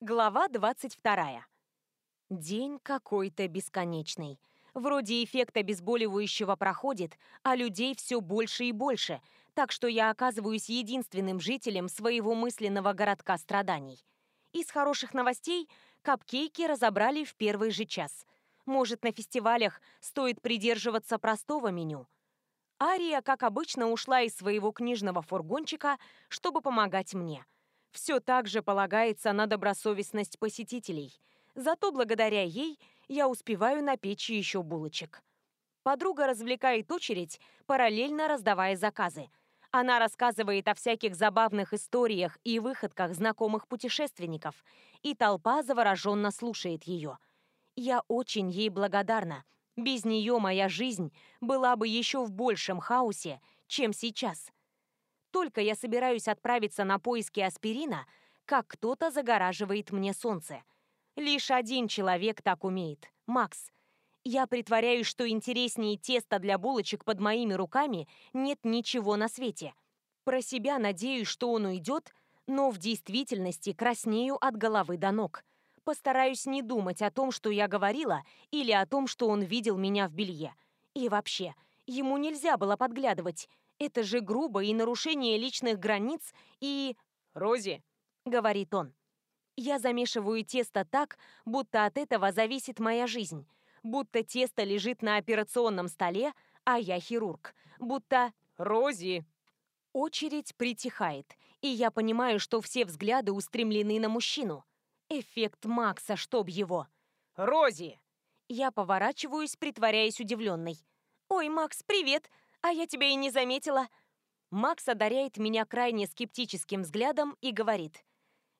Глава 22. День какой-то бесконечный. Вроде эффект обезболивающего проходит, а людей все больше и больше, так что я оказываюсь единственным жителем своего мысленного городка страданий. Из хороших новостей капкейки разобрали в первый же час. Может, на фестивалях стоит придерживаться простого меню. Ария, как обычно, ушла из своего книжного фургончика, чтобы помогать мне – все так же полагается на добросовестность посетителей. Зато благодаря ей я успеваю напечь еще булочек. Подруга развлекает очередь, параллельно раздавая заказы. Она рассказывает о всяких забавных историях и выходках знакомых путешественников, и толпа завороженно слушает ее. Я очень ей благодарна. Без нее моя жизнь была бы еще в большем хаосе, чем сейчас. Только я собираюсь отправиться на поиски аспирина, как кто-то загораживает мне солнце. Лишь один человек так умеет — Макс. Я притворяюсь, что интереснее теста для булочек под моими руками нет ничего на свете. Про себя надеюсь, что он уйдет, но в действительности краснею от головы до ног. Постараюсь не думать о том, что я говорила, или о том, что он видел меня в белье. И вообще, ему нельзя было подглядывать. Это же грубо и нарушение личных границ и... «Рози!» — говорит он. Я замешиваю тесто так, будто от этого зависит моя жизнь. Будто тесто лежит на операционном столе, а я хирург. Будто... «Рози!» Очередь притихает, и я понимаю, что все взгляды устремлены на мужчину. Эффект Макса, чтоб его. «Рози!» Я поворачиваюсь, притворяясь удивленной. «Ой, Макс, привет! А я тебя и не заметила. Макс одаряет меня крайне скептическим взглядом и говорит.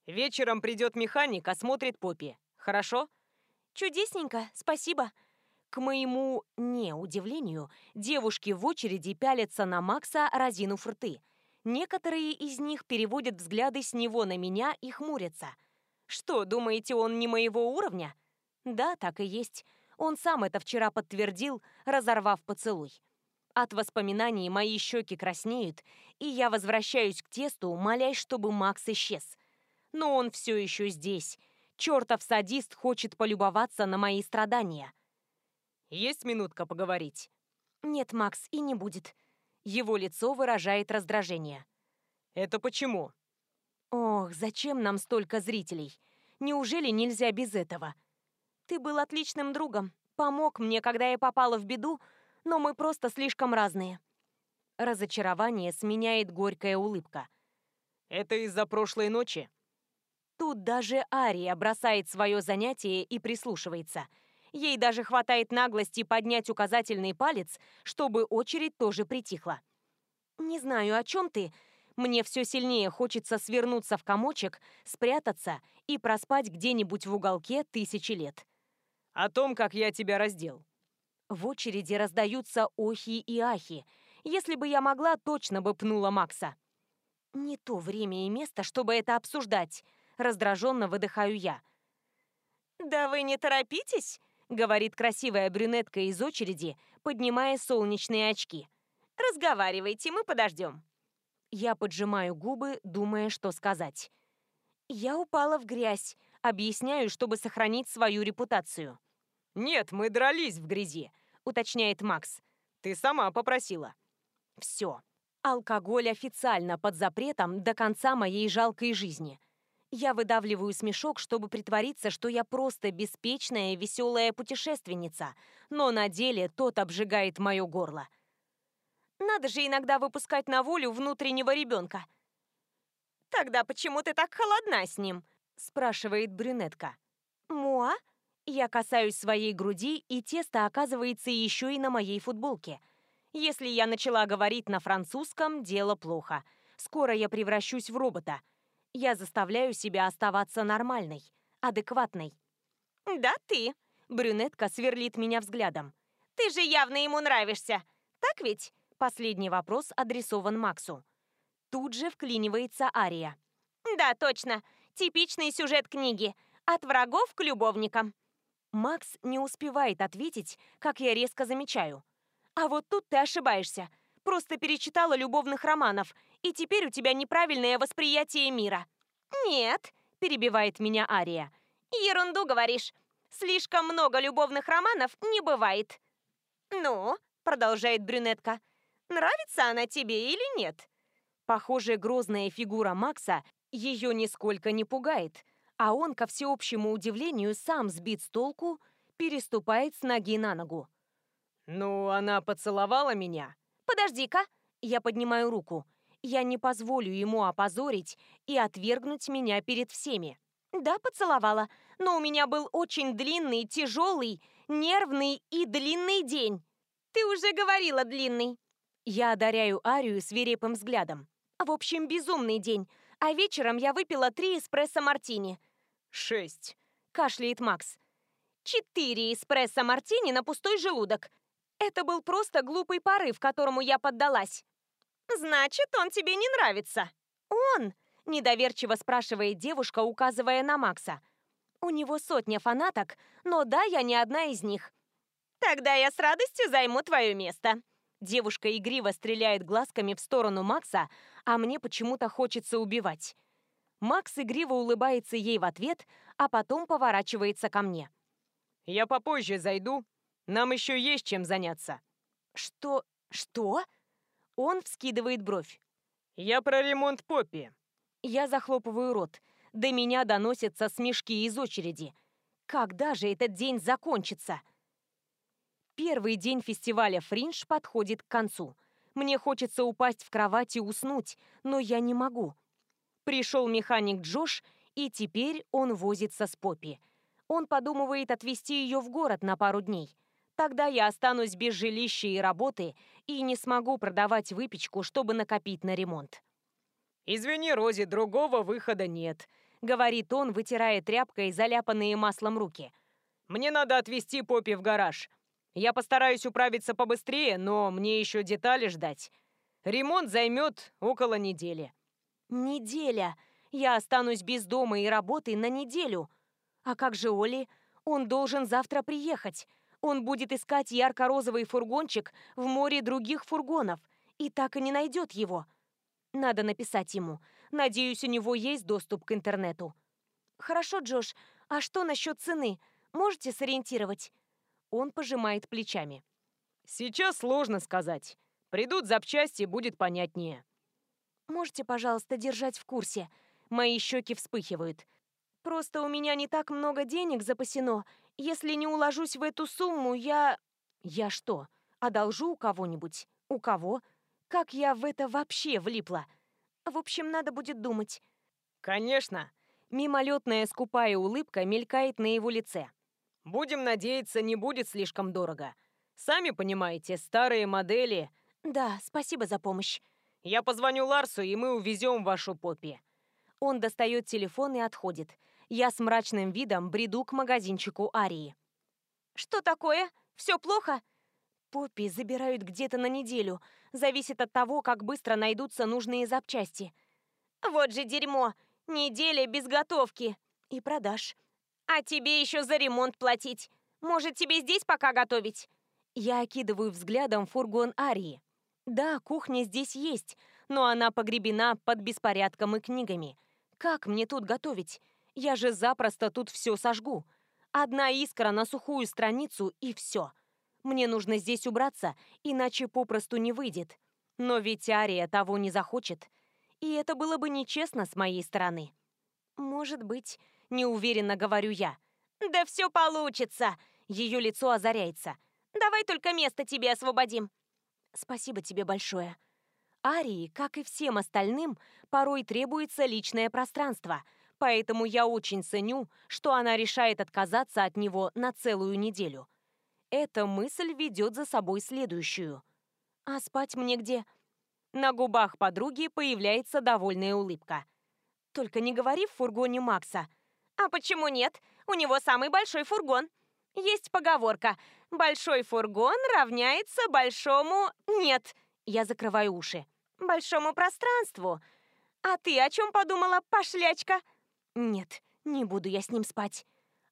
Вечером придет механик, осмотрит Поппи. Хорошо? Чудесненько, спасибо. К моему неудивлению, девушки в очереди пялятся на Макса, разинув рты. Некоторые из них переводят взгляды с него на меня и хмурятся. Что, думаете, он не моего уровня? Да, так и есть. Он сам это вчера подтвердил, разорвав поцелуй. От воспоминаний мои щеки краснеют, и я возвращаюсь к тесту, молясь, чтобы Макс исчез. Но он все еще здесь. Чертов садист хочет полюбоваться на мои страдания. Есть минутка поговорить? Нет, Макс, и не будет. Его лицо выражает раздражение. Это почему? Ох, зачем нам столько зрителей? Неужели нельзя без этого? Ты был отличным другом, помог мне, когда я попала в беду, но мы просто слишком разные. Разочарование сменяет горькая улыбка. Это из-за прошлой ночи? Тут даже Ария бросает свое занятие и прислушивается. Ей даже хватает наглости поднять указательный палец, чтобы очередь тоже притихла. «Не знаю, о чем ты. Мне все сильнее хочется свернуться в комочек, спрятаться и проспать где-нибудь в уголке тысячи лет». «О том, как я тебя раздел». В очереди раздаются охи и ахи. Если бы я могла, точно бы пнула Макса. Не то время и место, чтобы это обсуждать. Раздраженно выдыхаю я. «Да вы не торопитесь?» — говорит красивая брюнетка из очереди, поднимая солнечные очки. «Разговаривайте, мы подождем». Я поджимаю губы, думая, что сказать. Я упала в грязь, объясняю, чтобы сохранить свою репутацию. «Нет, мы дрались в грязи», — уточняет Макс. «Ты сама попросила». «Все. Алкоголь официально под запретом до конца моей жалкой жизни. Я выдавливаю смешок, чтобы притвориться, что я просто беспечная веселая путешественница, но на деле тот обжигает мое горло. Надо же иногда выпускать на волю внутреннего ребенка. «Тогда почему ты так холодна с ним?» – спрашивает брюнетка. «Муа?» Я касаюсь своей груди, и тесто оказывается еще и на моей футболке. Если я начала говорить на французском, дело плохо. Скоро я превращусь в робота. Я заставляю себя оставаться нормальной, адекватной. «Да ты!» — брюнетка сверлит меня взглядом. «Ты же явно ему нравишься, так ведь?» Последний вопрос адресован Максу. Тут же вклинивается Ария. «Да, точно. Типичный сюжет книги. От врагов к любовникам». Макс не успевает ответить, как я резко замечаю. А вот тут ты ошибаешься. Просто перечитала любовных романов, и теперь у тебя неправильное восприятие мира. Нет, перебивает меня Ария. Ерунду говоришь. Слишком много любовных романов не бывает. Ну, продолжает брюнетка, нравится она тебе или нет? Похоже, грозная фигура Макса ее нисколько не пугает, а он, ко всеобщему удивлению, сам сбит с толку, переступает с ноги на ногу. «Ну, она поцеловала меня». «Подожди-ка». Я поднимаю руку. Я не позволю ему опозорить и отвергнуть меня перед всеми. Да, поцеловала, но у меня был очень длинный, тяжелый, нервный и длинный день. Ты уже говорила длинный. Я одаряю Арию свирепым взглядом. В общем, безумный день. А вечером я выпила три эспрессо-мартини. Шесть. Кашляет Макс. Четыре эспрессо-мартини на пустой желудок. Это был просто глупый порыв, которому я поддалась. Значит, он тебе не нравится. Он? Недоверчиво спрашивает девушка, указывая на Макса. У него сотня фанаток, но да, я не одна из них. Тогда я с радостью займу твое место. Девушка игриво стреляет глазками в сторону Макса, а мне почему-то хочется убивать. Макс игриво улыбается ей в ответ, а потом поворачивается ко мне. «Я попозже зайду. Нам еще есть чем заняться». «Что? Что?» Он вскидывает бровь. «Я про ремонт Поппи». Я захлопываю рот. До меня доносятся смешки из очереди. Когда же этот день закончится? Первый день фестиваля «Фриндж» подходит к концу. Мне хочется упасть в кровать и уснуть, но я не могу. Пришел механик Джош, и теперь он возится с Поппи. Он подумывает отвезти ее в город на пару дней. Тогда я останусь без жилища и работы и не смогу продавать выпечку, чтобы накопить на ремонт. «Извини, Рози, другого выхода нет», — говорит он, вытирая тряпкой заляпанные маслом руки. «Мне надо отвезти Поппи в гараж. Я постараюсь управиться побыстрее, но мне еще детали ждать. Ремонт займет около недели. Неделя? Я останусь без дома и работы на неделю. А как же Оли? Он должен завтра приехать. Он будет искать ярко-розовый фургончик в море других фургонов и так и не найдет его. Надо написать ему. Надеюсь, у него есть доступ к интернету. Хорошо, Джош, а что насчет цены? Можете сориентировать? Он пожимает плечами. Сейчас сложно сказать. Придут запчасти, будет понятнее. Можете, пожалуйста, держать в курсе? Мои щеки вспыхивают. Просто у меня не так много денег запасено. Если не уложусь в эту сумму, я... Я что, одолжу у кого-нибудь? У кого? Как я в это вообще влипла? В общем, надо будет думать. Конечно. Мимолетная скупая улыбка мелькает на его лице. Будем надеяться, не будет слишком дорого. Сами понимаете, старые модели... Да, спасибо за помощь. Я позвоню Ларсу, и мы увезем вашу Поппи. Он достает телефон и отходит. Я с мрачным видом бреду к магазинчику Арии. Что такое? Все плохо? Поппи забирают где-то на неделю. Зависит от того, как быстро найдутся нужные запчасти. Вот же дерьмо. Неделя без готовки. И продаж. А тебе еще за ремонт платить. Может, тебе здесь пока готовить? Я окидываю взглядом фургон Арии. Да, кухня здесь есть, но она погребена под беспорядком и книгами. Как мне тут готовить? Я же запросто тут все сожгу. Одна искра на сухую страницу и все. Мне нужно здесь убраться, иначе попросту не выйдет. Но ведь Ария того не захочет. И это было бы нечестно с моей стороны. Может быть, неуверенно говорю я. «Да все получится!» Ее лицо озаряется. «Давай только место тебе освободим!» «Спасибо тебе большое!» Арии, как и всем остальным, порой требуется личное пространство, поэтому я очень ценю, что она решает отказаться от него на целую неделю. Эта мысль ведет за собой следующую. «А спать мне где?» На губах подруги появляется довольная улыбка. «Только не говори в фургоне Макса. А почему нет? У него самый большой фургон. Есть поговорка «большой фургон равняется большому...» Нет, я закрываю уши. Большому пространству. А ты о чем подумала, пошлячка? Нет, не буду я с ним спать.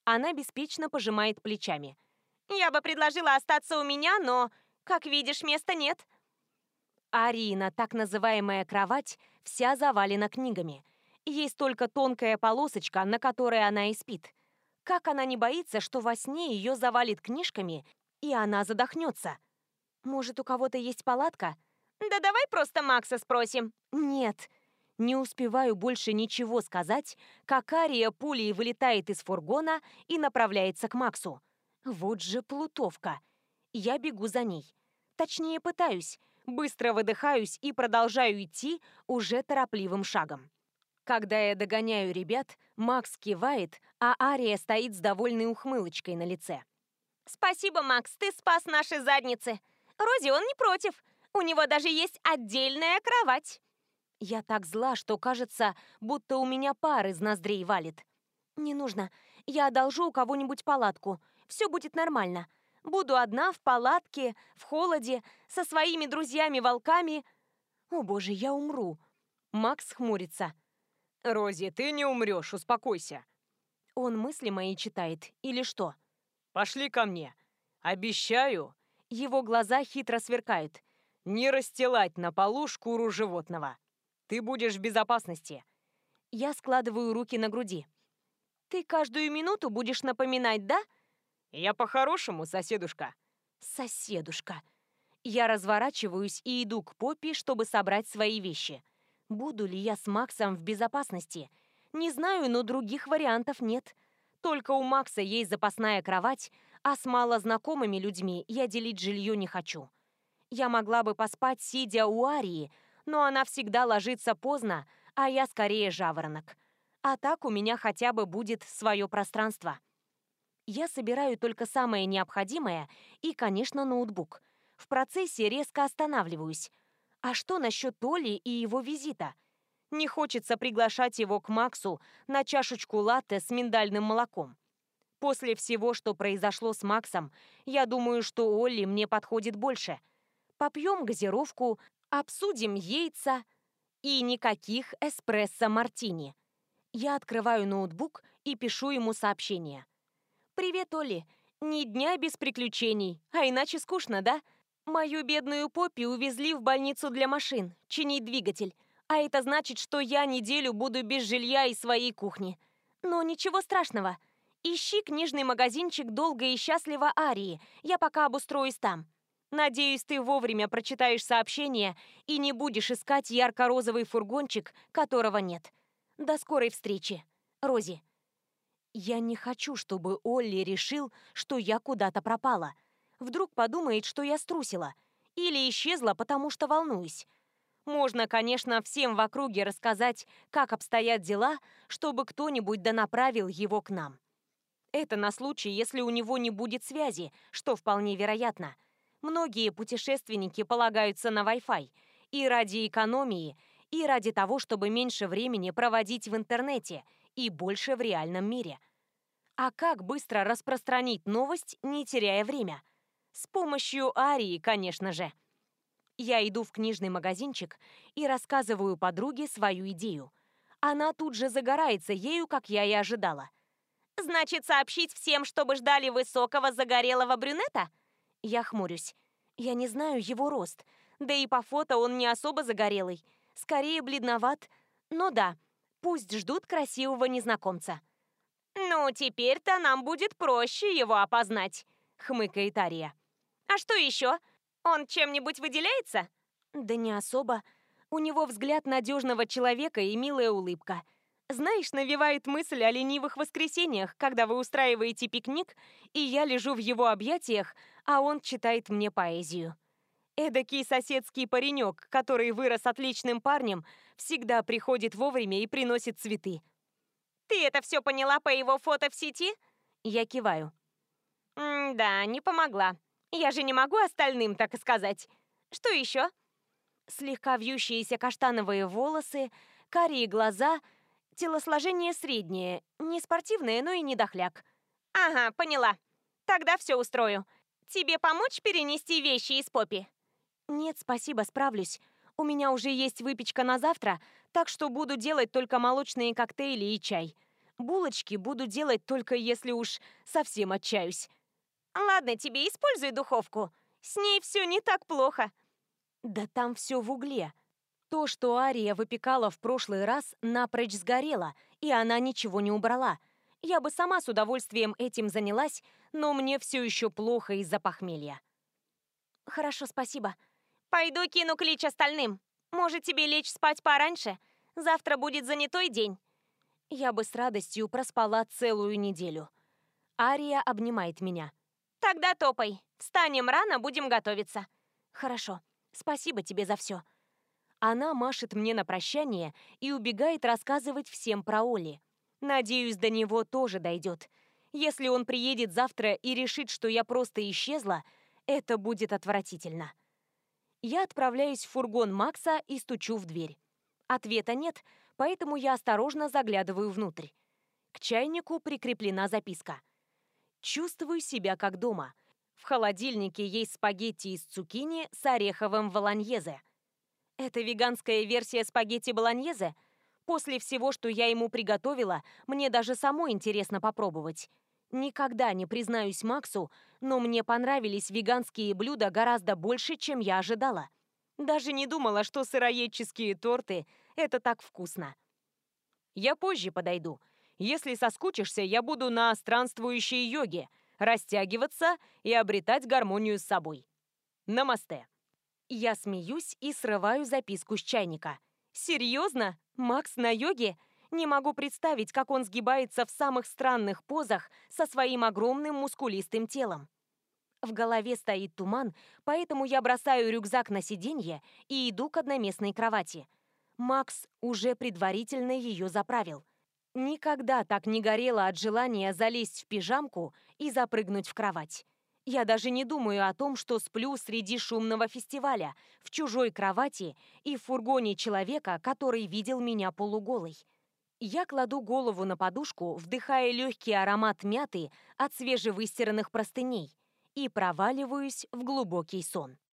Она беспечно пожимает плечами. Я бы предложила остаться у меня, но, как видишь, места нет. Арина, так называемая кровать, вся завалена книгами – Есть только тонкая полосочка, на которой она и спит. Как она не боится, что во сне ее завалит книжками, и она задохнется? Может, у кого-то есть палатка? Да давай просто Макса спросим. Нет. Не успеваю больше ничего сказать, как Ария пулей вылетает из фургона и направляется к Максу. Вот же плутовка. Я бегу за ней. Точнее, пытаюсь. Быстро выдыхаюсь и продолжаю идти уже торопливым шагом. Когда я догоняю ребят, Макс кивает, а Ария стоит с довольной ухмылочкой на лице. «Спасибо, Макс, ты спас наши задницы. Рози, он не против. У него даже есть отдельная кровать». Я так зла, что кажется, будто у меня пар из ноздрей валит. «Не нужно. Я одолжу у кого-нибудь палатку. Все будет нормально. Буду одна в палатке, в холоде, со своими друзьями-волками. О боже, я умру». Макс хмурится. «Рози, ты не умрешь, успокойся». Он мысли мои читает или что? «Пошли ко мне. Обещаю». Его глаза хитро сверкают. «Не расстилать на полу шкуру животного. Ты будешь в безопасности». Я складываю руки на груди. «Ты каждую минуту будешь напоминать, да?» «Я по-хорошему, соседушка». «Соседушка». Я разворачиваюсь и иду к Поппи, чтобы собрать свои вещи. Буду ли я с Максом в безопасности? Не знаю, но других вариантов нет. Только у Макса есть запасная кровать, а с малознакомыми людьми я делить жилье не хочу. Я могла бы поспать, сидя у Арии, но она всегда ложится поздно, а я скорее жаворонок. А так у меня хотя бы будет свое пространство. Я собираю только самое необходимое и, конечно, ноутбук. В процессе резко останавливаюсь. А что насчет Толи и его визита? Не хочется приглашать его к Максу на чашечку латте с миндальным молоком. После всего, что произошло с Максом, я думаю, что Олли мне подходит больше. Попьем газировку, обсудим яйца и никаких эспрессо-мартини. Я открываю ноутбук и пишу ему сообщение. «Привет, Олли. Ни дня без приключений, а иначе скучно, да? Мою бедную Поппи увезли в больницу для машин, чинить двигатель. А это значит, что я неделю буду без жилья и своей кухни. Но ничего страшного. Ищи книжный магазинчик «Долго и счастливо Арии». Я пока обустроюсь там. Надеюсь, ты вовремя прочитаешь сообщение и не будешь искать ярко-розовый фургончик, которого нет. До скорой встречи. Рози. Я не хочу, чтобы Олли решил, что я куда-то пропала. Вдруг подумает, что я струсила. Или исчезла, потому что волнуюсь. Можно, конечно, всем в округе рассказать, как обстоят дела, чтобы кто-нибудь донаправил его к нам. Это на случай, если у него не будет связи, что вполне вероятно. Многие путешественники полагаются на Wi-Fi и ради экономии, и ради того, чтобы меньше времени проводить в интернете и больше в реальном мире. А как быстро распространить новость, не теряя время? С помощью Арии, конечно же. Я иду в книжный магазинчик и рассказываю подруге свою идею. Она тут же загорается ею, как я и ожидала. Значит, сообщить всем, чтобы ждали высокого загорелого брюнета? Я хмурюсь. Я не знаю его рост. Да и по фото он не особо загорелый. Скорее бледноват. Но да, пусть ждут красивого незнакомца. «Ну, теперь-то нам будет проще его опознать», — хмыкает Ария. «А что еще? Он чем-нибудь выделяется?» «Да не особо. У него взгляд надежного человека и милая улыбка. Знаешь, навевает мысль о ленивых воскресеньях, когда вы устраиваете пикник, и я лежу в его объятиях, а он читает мне поэзию. Эдакий соседский паренек, который вырос отличным парнем, всегда приходит вовремя и приносит цветы. «Ты это все поняла по его фото в сети?» Я киваю. «Да, не помогла. Я же не могу остальным так и сказать. Что еще?» Слегка вьющиеся каштановые волосы, карие глаза — Телосложение среднее, не спортивное, но и не дохляк. Ага, поняла. Тогда все устрою. Тебе помочь перенести вещи из Поппи? Нет, спасибо, справлюсь. У меня уже есть выпечка на завтра, так что буду делать только молочные коктейли и чай. Булочки буду делать только если уж совсем отчаюсь. Ладно, тебе используй духовку. С ней все не так плохо. Да там все в угле. То, что Ария выпекала в прошлый раз, напрочь сгорело, и она ничего не убрала. Я бы сама с удовольствием этим занялась, но мне все еще плохо из-за похмелья. Хорошо, спасибо. Пойду кину клич остальным. Может, тебе лечь спать пораньше? Завтра будет занятой день. Я бы с радостью проспала целую неделю. Ария обнимает меня. Тогда топай. Встанем рано, будем готовиться. Хорошо. Спасибо тебе за все. Она машет мне на прощание и убегает рассказывать всем про Оли. Надеюсь, до него тоже дойдет. Если он приедет завтра и решит, что я просто исчезла, это будет отвратительно. Я отправляюсь в фургон Макса и стучу в дверь. Ответа нет, поэтому я осторожно заглядываю внутрь. К чайнику прикреплена записка. Чувствую себя как дома. В холодильнике есть спагетти из цукини с ореховым волоньезе. Это веганская версия спагетти болоньезе? После всего, что я ему приготовила, мне даже самой интересно попробовать. Никогда не признаюсь Максу, но мне понравились веганские блюда гораздо больше, чем я ожидала. Даже не думала, что сыроедческие торты – это так вкусно. Я позже подойду. Если соскучишься, я буду на странствующей йоге, растягиваться и обретать гармонию с собой. Намасте. Я смеюсь и срываю записку с чайника. Серьезно? Макс на йоге? Не могу представить, как он сгибается в самых странных позах со своим огромным мускулистым телом. В голове стоит туман, поэтому я бросаю рюкзак на сиденье и иду к одноместной кровати. Макс уже предварительно ее заправил. Никогда так не горело от желания залезть в пижамку и запрыгнуть в кровать. Я даже не думаю о том, что сплю среди шумного фестиваля, в чужой кровати и в фургоне человека, который видел меня полуголой. Я кладу голову на подушку, вдыхая легкий аромат мяты от свежевыстиранных простыней и проваливаюсь в глубокий сон.